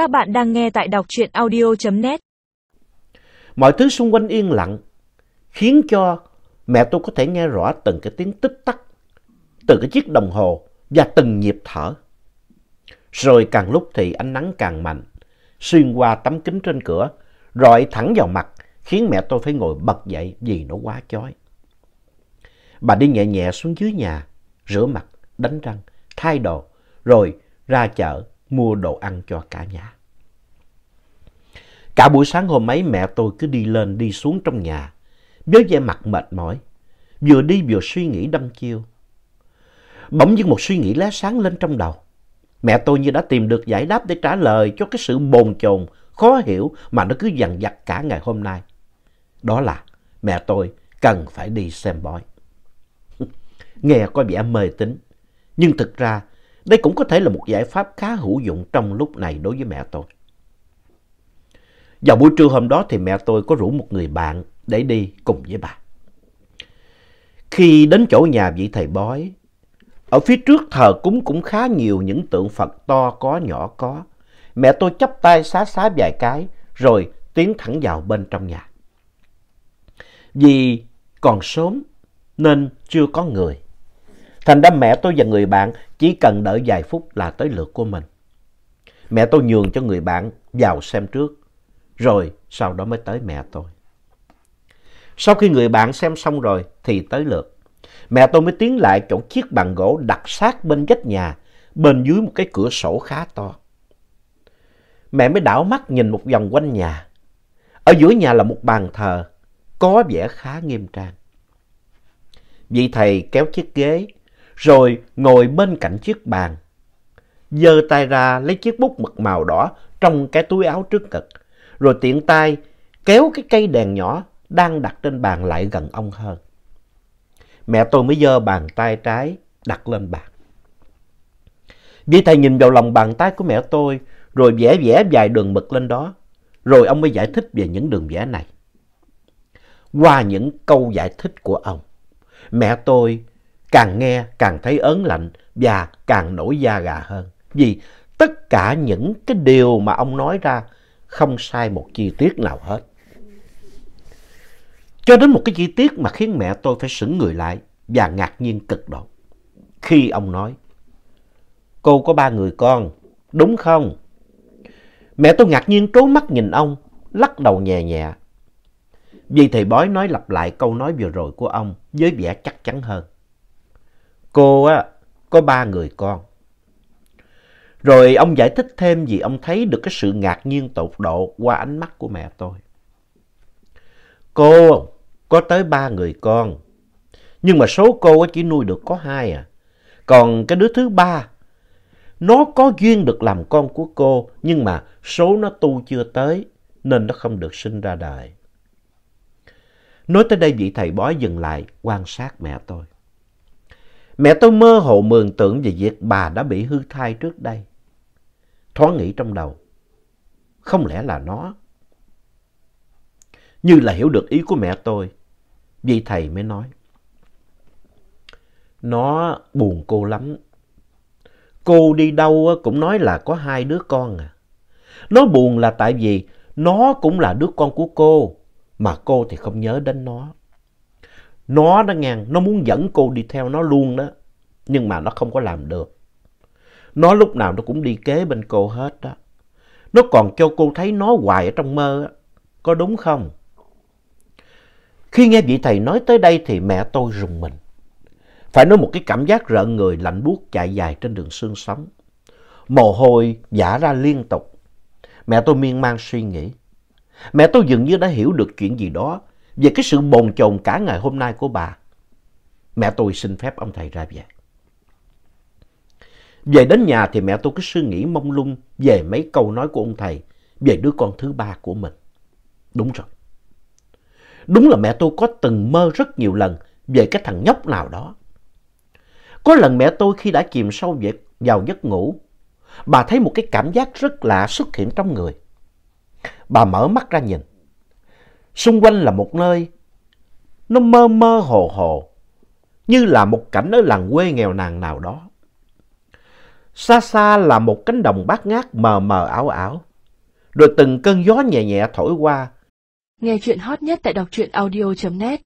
Các bạn đang nghe tại đọc truyện audio.net. Mọi thứ xung quanh yên lặng, khiến cho mẹ tôi có thể nghe rõ từng cái tiếng tích tắc, từ cái chiếc đồng hồ và từng nhịp thở. Rồi càng lúc thì ánh nắng càng mạnh, xuyên qua tấm kính trên cửa, rọi thẳng vào mặt, khiến mẹ tôi phải ngồi bật dậy vì nó quá chói. Bà đi nhẹ nhẹ xuống dưới nhà, rửa mặt, đánh răng, thay đồ, rồi ra chợ mua đồ ăn cho cả nhà. Cả buổi sáng hôm ấy mẹ tôi cứ đi lên đi xuống trong nhà, với vẻ mặt mệt mỏi, vừa đi vừa suy nghĩ đăm chiêu. Bỗng dưng một suy nghĩ lóe sáng lên trong đầu. Mẹ tôi như đã tìm được giải đáp để trả lời cho cái sự bồn chồn, khó hiểu mà nó cứ dằn vặt cả ngày hôm nay. Đó là mẹ tôi cần phải đi xem bói. Nghe có vẻ mê tín, nhưng thực ra đây cũng có thể là một giải pháp khá hữu dụng trong lúc này đối với mẹ tôi. Vào buổi trưa hôm đó thì mẹ tôi có rủ một người bạn để đi cùng với bà. Khi đến chỗ nhà vị thầy bói, ở phía trước thờ cúng cũng khá nhiều những tượng Phật to có nhỏ có. Mẹ tôi chắp tay xá xá vài cái rồi tiến thẳng vào bên trong nhà. Vì còn sớm nên chưa có người. Thành ra mẹ tôi và người bạn chỉ cần đợi vài phút là tới lượt của mình. Mẹ tôi nhường cho người bạn vào xem trước, rồi sau đó mới tới mẹ tôi. Sau khi người bạn xem xong rồi thì tới lượt. Mẹ tôi mới tiến lại chỗ chiếc bàn gỗ đặt sát bên vách nhà, bên dưới một cái cửa sổ khá to. Mẹ mới đảo mắt nhìn một vòng quanh nhà. Ở giữa nhà là một bàn thờ, có vẻ khá nghiêm trang. Vị thầy kéo chiếc ghế, rồi ngồi bên cạnh chiếc bàn. giơ tay ra lấy chiếc bút mực màu đỏ trong cái túi áo trước ngực, rồi tiện tay kéo cái cây đèn nhỏ đang đặt trên bàn lại gần ông hơn. Mẹ tôi mới giơ bàn tay trái đặt lên bàn. Vị thầy nhìn vào lòng bàn tay của mẹ tôi, rồi vẽ vẽ vài đường mực lên đó. Rồi ông mới giải thích về những đường vẽ này. Qua những câu giải thích của ông, mẹ tôi càng nghe càng thấy ớn lạnh và càng nổi da gà hơn. Vì tất cả những cái điều mà ông nói ra không sai một chi tiết nào hết. Cho đến một cái chi tiết mà khiến mẹ tôi phải sững người lại và ngạc nhiên cực độ. Khi ông nói, cô có ba người con, đúng không? Mẹ tôi ngạc nhiên trố mắt nhìn ông, lắc đầu nhẹ nhẹ. Vì thầy bói nói lặp lại câu nói vừa rồi của ông với vẻ chắc chắn hơn. Cô á, có ba người con. Rồi ông giải thích thêm vì ông thấy được cái sự ngạc nhiên tột độ qua ánh mắt của mẹ tôi. Cô có tới ba người con. Nhưng mà số cô chỉ nuôi được có hai à. Còn cái đứa thứ ba, nó có duyên được làm con của cô, nhưng mà số nó tu chưa tới, nên nó không được sinh ra đời. Nói tới đây vị thầy bói dừng lại quan sát mẹ tôi. Mẹ tôi mơ hồ mường tượng về việc bà đã bị hư thai trước đây. Thoáng nghĩ trong đầu, không lẽ là nó? Như là hiểu được ý của mẹ tôi, vị thầy mới nói. Nó buồn cô lắm. Cô đi đâu cũng nói là có hai đứa con à. Nó buồn là tại vì nó cũng là đứa con của cô, mà cô thì không nhớ đến nó. Nó đó nghe, nó muốn dẫn cô đi theo nó luôn đó, nhưng mà nó không có làm được. Nó lúc nào nó cũng đi kế bên cô hết đó. Nó còn cho cô thấy nó hoài ở trong mơ á, có đúng không? Khi nghe vị thầy nói tới đây thì mẹ tôi rùng mình. Phải nói một cái cảm giác rợn người lạnh buốt chạy dài trên đường xương sống. Mồ hôi giả ra liên tục. Mẹ tôi miên man suy nghĩ. Mẹ tôi dường như đã hiểu được chuyện gì đó về cái sự bồn chồn cả ngày hôm nay của bà. Mẹ tôi xin phép ông thầy ra về. Về đến nhà thì mẹ tôi cứ suy nghĩ mông lung về mấy câu nói của ông thầy về đứa con thứ ba của mình. Đúng rồi. Đúng là mẹ tôi có từng mơ rất nhiều lần về cái thằng nhóc nào đó. Có lần mẹ tôi khi đã chìm sâu vào giấc ngủ, bà thấy một cái cảm giác rất lạ xuất hiện trong người. Bà mở mắt ra nhìn. Xung quanh là một nơi nó mơ mơ hồ hồ, như là một cảnh ở làng quê nghèo nàn nào đó. Xa xa là một cánh đồng bát ngát mờ mờ ảo ảo. rồi từng cơn gió nhẹ nhẹ thổi qua. Nghe chuyện hot nhất tại đọc truyện audio.net